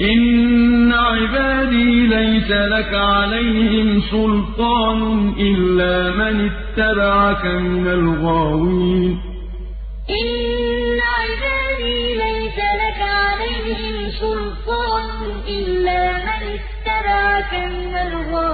إِنَّ عِبَادِي لَيْسَ لَكَ عَلَيْهِمْ سُلْطَانٌ إِلَّا مَنِ اتَّبَعَكَ مِنَ الْغَاوِينَ. إِنَّ عِبَادِي لَيْسَ لَكَ عَلَيْهِمْ سُلْطَانٌ إِلَّا مَنِ اتَّبَعَكَ مِنَ الْغَاوِينَ.